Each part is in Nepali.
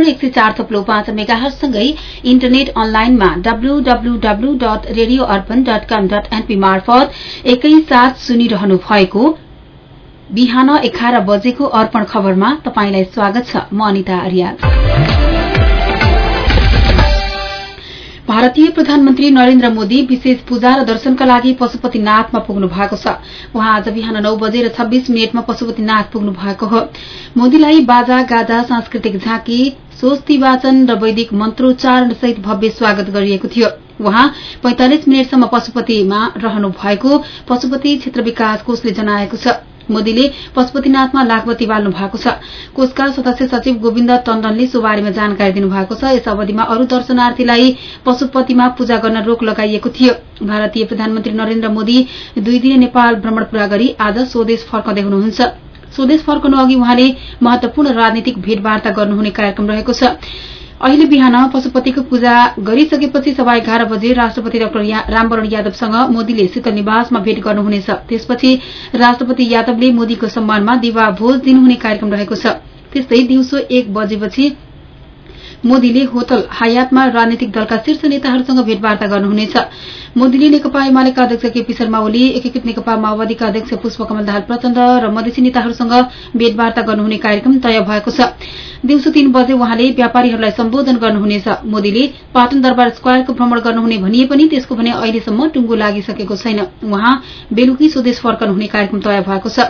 अर्पण एक सय चार थप्लो पाँच मेगाहरूसँगै इन्टरनेट अनलाइनमा W W W dot radio Arpan dot com dot NP मार्फत एकैसाथ सुनिरहनु भएको बिहान एघार बजेको अर्पण खबरमा तपाईंलाई स्वागत छ म अनिता भारतीय प्रधानमन्त्री नरेन्द्र मोदी विशेष पूजा र दर्शनका लागि पशुपतिनाथमा पुग्नु भएको छ। उहाँ आज बिहान नौ बजेर छब्बीस मिनटमा पशुपतिनाथ पुग्नु भएको हो। मोदीलाई बाजा गाजा सांस्कृतिक झाँकी स्वस्ति वाचन र वैदिक मन्त्रोच्चारण सहित भव्य स्वागत गरिएको थियो। उहाँ पैंतालिस मिनटसम्म पशुपतिमा रहनु भएको पशुपति क्षेत्र विकास कोषले जनाएको छ। मोदीले पशुपतिनाथमा लाखबत्ती बाल्नु भएको छ। कोषका सदस्य सचिव गोविन्द टण्डनले सो बारेमा जानकारी दिनुभएको छ। यस अवधिमा अरू दर्शनार्थीलाई पशुपतिमा पूजा गर्न रोक लगाइएको थियो। भारतीय प्रधानमन्त्री नरेन्द्र मोदी दुई दिने नेपाल भ्रमण पूरा गरी आज स्वदेश फर्कँदै हुनुहुन्छ। स्वदेश फर्कनु अघि उहाँले महत्वपूर्ण राजनीतिक भेटवार्ता गर्नुहुने कार्यक्रम रहेको छ। अहिले बिहान पशुपतिको पूजा गरिसकेपछि सभा एघार बजे राष्ट्रपति डाक्टर रामवरण यादवसँग मोदीले शीतल निवासमा भेट गर्नुहुनेछ। त्यसपछि राष्ट्रपति यादवले मोदीको सम्मानमा दिवा भोज दिनुहुने कार्यक्रम रहेको छ। त्यस्तै दिउँसो एक बजेपछि मोदीले होटल हायातमा राजनैतिक दलका शीर्ष नेताहरूसँग भेटवार्ता गर्नुहुनेछ। मोदीले नेकपा एमालेका अध्यक्ष केपी शर्मा ओली एकीकृत नेकपा माओवादीका अध्यक्ष पुष्पकमल दाहाल प्रचण्ड र मधेसी नेताहरूसँग भेटवार्ता गर्नुहुने कार्यक्रम तय भएको छ। दिउँसो तीन बजे उहाँले व्यापारीहरूलाई सम्बोधन गर्नुहुनेछ। मोदीले पाटन दरबार स्क्वायरको भ्रमण गर्नुहुने भनिए पनि त्यसको भने अहिलेसम्म टुङ्गो लागिसकेको छैन। उहाँ बेलुकी स्वदेश फर्कनुहुने कार्यक्रम तय भएको छ।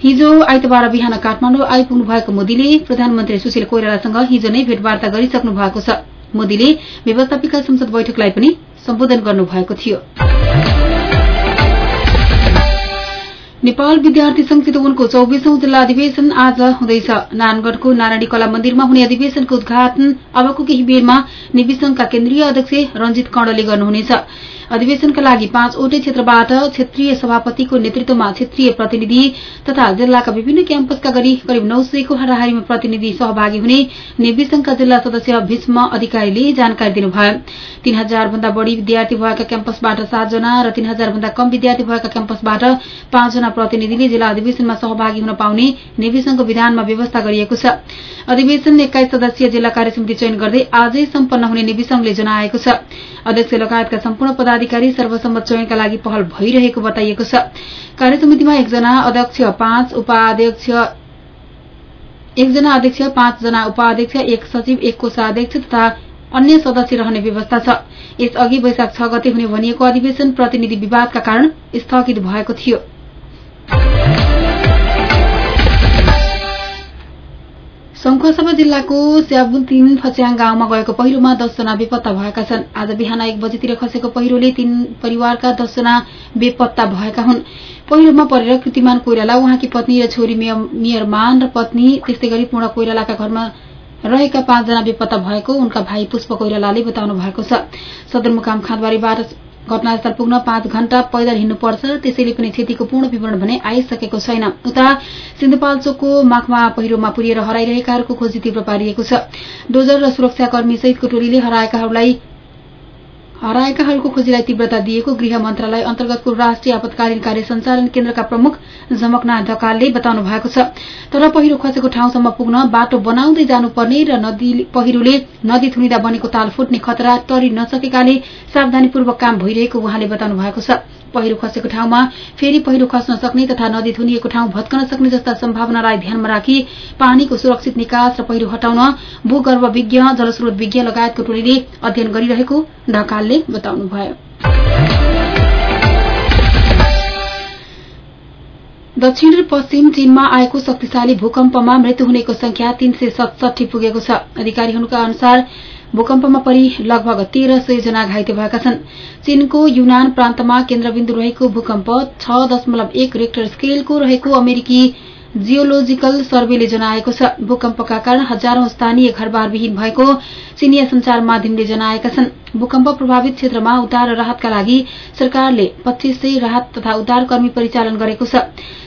हिजो आइतबार बिहान काठमाडौँ आइपुग्नु भएको मोदीले प्रधानमन्त्री सुशील कोइरालासँग हिजो नै भेटवार्ता गरिसक्नु भएको छ। मोदीले व्यवस्थापिका संसद बैठकलाई पनि सम्बोधन गर्नुभएको थियो। नेपाल विद्यार्थी संघ चितवनको चौबिसौं जिल्ला अधिवेशन आज हुँदैछ। नारायणगढ़को नारायणी कला मन्दिरमा हुने अधिवेशनको उद्घाटन अबको केही बेरमा निवि संघका केन्द्रीय अध्यक्ष रंजित कणले गर्नुहुनेछ। अधिवेशनका लागि पाँचवटै क्षेत्रबाट क्षेत्रीय सभापतिको नेतृत्वमा क्षेत्रीय प्रतिनिधि तथा जिल्लाका विभिन्न क्याम्पसका गरी करिब नौ सयको हाराहारीमा प्रतिनिधि सहभागी हुने नेविसंघका जिल्ला सदस्य भीष्म अधिकारीले जानकारी दिनुभयो। तीन हजार भन्दा बढ़ी विद्यार्थी भएका क्याम्पसबाट सातजना र तीन हजार भन्दा कम विद्यार्थी भएका क्याम्पसबाट पाँचजना प्रतिनिधिले जिल्ला अधिवेशनमा सहभागी हुन पाउने नेविसंघको विधानमा व्यवस्था गरिएको छ। अधिवेशन एक्काइस सदस्यीय जिल्ला कार्य समिति चयन गर्दै आजै सम्पन्न हुने नेविसंघले जनाएको छ। अध्यक्ष लगायतका सम्पूर्ण पदाधिकारी सर्वसम्मत चयनका लागि पहल भइरहेको बताइएको छ। कार्यसमितिमा एकजना अध्यक्ष पाँच उपाध्यक्ष एकजना अध्यक्ष पाँचजना उपाध्यक्ष एक सचिव एक कोषाध्यक्ष तथा अन्य सदस्य रहने व्यवस्था छ। यसअघि वैशाख छ गते हुने भनिएको अधिवेशन प्रतिनिधि विवादका कारण स्थगित भएको थियो। शंखसभा जिल्लाको स्याबुन फच्याङ गाउँमा गएको पहिरोमा दसजना बेपत्ता भएका छन्। आज बिहान एक बजेतिर खसेको पहिरोले तीन परिवारका दसजना बेपत्ता भएका हुन्। पहिरोमा परेर कृतिमान कोइराला उहाँकी पत्नी र छोरी मेयरमान र पत्नी त्यस्तै गरी पूर्ण कोइरालाका घरमा रहेका पाँचजना बेपत्ता भएको उनका भाइ पुष्प कोइरालाले बताउनु भएको छ। सदरमुकाम खाँदबारीबाट घटनास्थल पुग्न पाँच घण्टा पैदल हिँड्नुपर्छ। त्यसैले पनि क्षतिको पूर्ण विवरण भने आइसकेको छैन। उता सिन्धुपाल्चोकको माखमा पहिरोमा पुरिएर हराइरहेकाहरूको खोजी तीव्र पारिएको छ। डोजर र सुरक्षाकर्मी सहितको टोलीले हराएकाहरूलाई हराएकाहरूको खोजीलाई तीव्रता दिएको गृह मन्त्रालय अन्तर्गतको राष्ट्रिय आपतकालीन कार्य संचालन केन्द्रका प्रमुख झमकनाथ ढकालले बताउनु भएको छ। तर पहिरो खसेको ठाउँसम्म पुग्न बाटो बनाउँदै जानुपर्ने र पहिरोले नदी थुनिँदा बनेको ताल फुट्ने खतरा टरि नसकेकाले सावधानीपूर्वक काम भइरहेको उहाँले बताउनु भएको छ। पहिरो खसेको ठाउँमा फेरि पहिरो खस्न सक्ने तथा नदी थुनिएको ठाउँ भत्कन सक्ने जस्ता सम्भावनालाई ध्यानमा राखी पानीको सुरक्षित निकास र पहिरो हटाउन भूगर्भ विज्ञ जलस्रोत विज्ञ लगायतको टोलीले अध्ययन गरिरहेको ढकालले बताउनुभयो। दक्षिण र पश्चिम चीनमा आएको शक्तिशाली भूकम्पमा मृत्यु हुनेको संख्या तीन सय सतसठी पुगेको छ। अधिकारीहरूका अनुसार भूकम्पमा परि लगभग तेह्र सय जना घाइते भएका छन्। चीनको युनान प्रान्तमा केन्द्रबिन्दु रहेको भूकम्प छ दशमलव एक रेक्टर स्केलको रहेको अमेरिकी जियोलोजिकल सर्वेले जनाएको छ। भूकम्पका कारण हजारौं स्थानीय घरबारविहीन भएको चिनिया संचार माध्यमले जनाएका छन्। भूकम्प प्रभावित क्षेत्रमा उद्धार र राहतका लागि सरकारले पच्चीस सय राहत तथा उद्धार कर्मी परिचालन गरेको छ।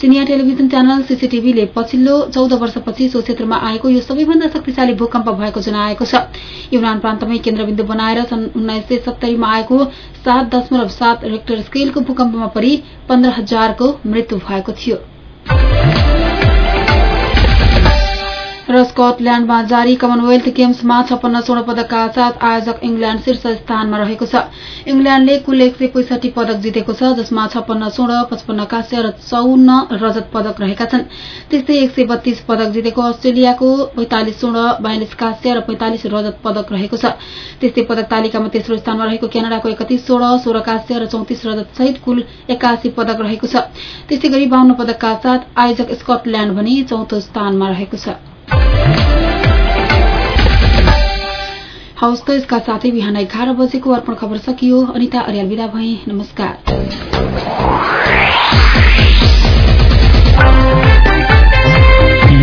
चिनिया टेलिभिजन च्यानल सीसीटीभीले पछिल्लो चौध वर्षपछि सो क्षेत्रमा आएको यो सबैभन्दा शक्तिशाली भूकम्प भएको जनाएको छ। युनान प्रान्तमै केन्द्रबिन्दु बनाएर सन् उन्नाइस सय सत्तरीमा आएको सात दशमलव सात रेक्टर स्केलको भूकम्पमा परि पन्ध्र हजारको मृत्यु भएको थियो। र स्कटल्याण्डमा जारी कमनवेल्थ गेम्समा छपन्न स्वर्ण पदकका साथ आयोजक इङ्ल्याण्ड शीर्ष स्थानमा रहेको छ। इङ्ल्याण्डले कुल एक सय पैसठी पदक जितेको छ जसमा छपन्न स्वर्ण पचपन्न कांस्य र चौन्न रजत पदक रहेका छन्। त्यस्तै एक सय बत्तीस पदक जितेको अस्ट्रेलियाको पैंतालिस स्वर्ण बयालिस कांस्य र पैंतालिस रजत पदक रहेको छ। त्यस्तै पदक तालिकामा तेस्रो स्थानमा रहेको क्यानाडाको एकतिस स्वर्ण सोह्र कांस्य र चौतिस रजत सहित कुल एकासी पदक रहेको छ। त्यस्तै गरी बाहन्न पदकका साथ आयोजक स्कटल्याण्ड भने चौथो स्थानमा रहेको छ। हवस् त यसका साथै बिहान एघार बजेको अर्पण खबर सकियो। अनिता अर्याल विदा भए। नमस्कार।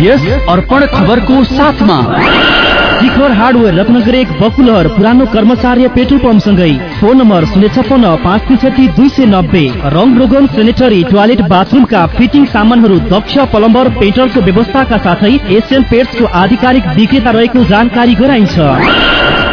यस अर्पण खबरको साथमा शिखर हार्डवेयर रत्नगर एक बकुलहर पुरानो कर्मचार्य पेट्रोल पम्पसँगै। फोन नम्बर शून्य छप्पन्न पाँच त्रिसठी दुई सय नब्बे। रङ रोगन सेनेटरी टोयलेट बाथरुमका फिटिङ सामानहरू दक्ष प्लम्बर पेट्रोलको व्यवस्थाका साथै एसियन पेट्सको आधिकारिक विक्रेता रहेको जानकारी गराइन्छ।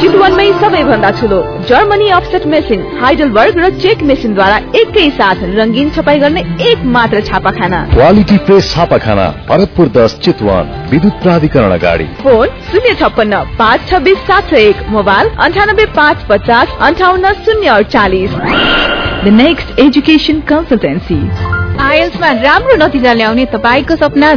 चितवनमै सबैभन्दा ठुलो जर्मनी अफसेट मेसिन हाइडलबर्ग र चेक मेसिनद्वारा एकै साथ रङ्गीन छपाई गर्ने एक मात्र छापाखाना। क्वालिटी प्रेस छापाखाना भरतपुर दस चितवन विद्युत प्राधिकरण अगाडि। फोन शून्य छप्पन्न पाँच छब्बिस सात सय एक मोबाइल अन्ठानब्बे पाँच पचास अन्ठाउन्न शून्य अडचालिस। द नेक्स्ट एजुकेसन कन्सल्टेन्सी आइएल्समा राम्रो नतिजा ल्याउने तपाईँको सपना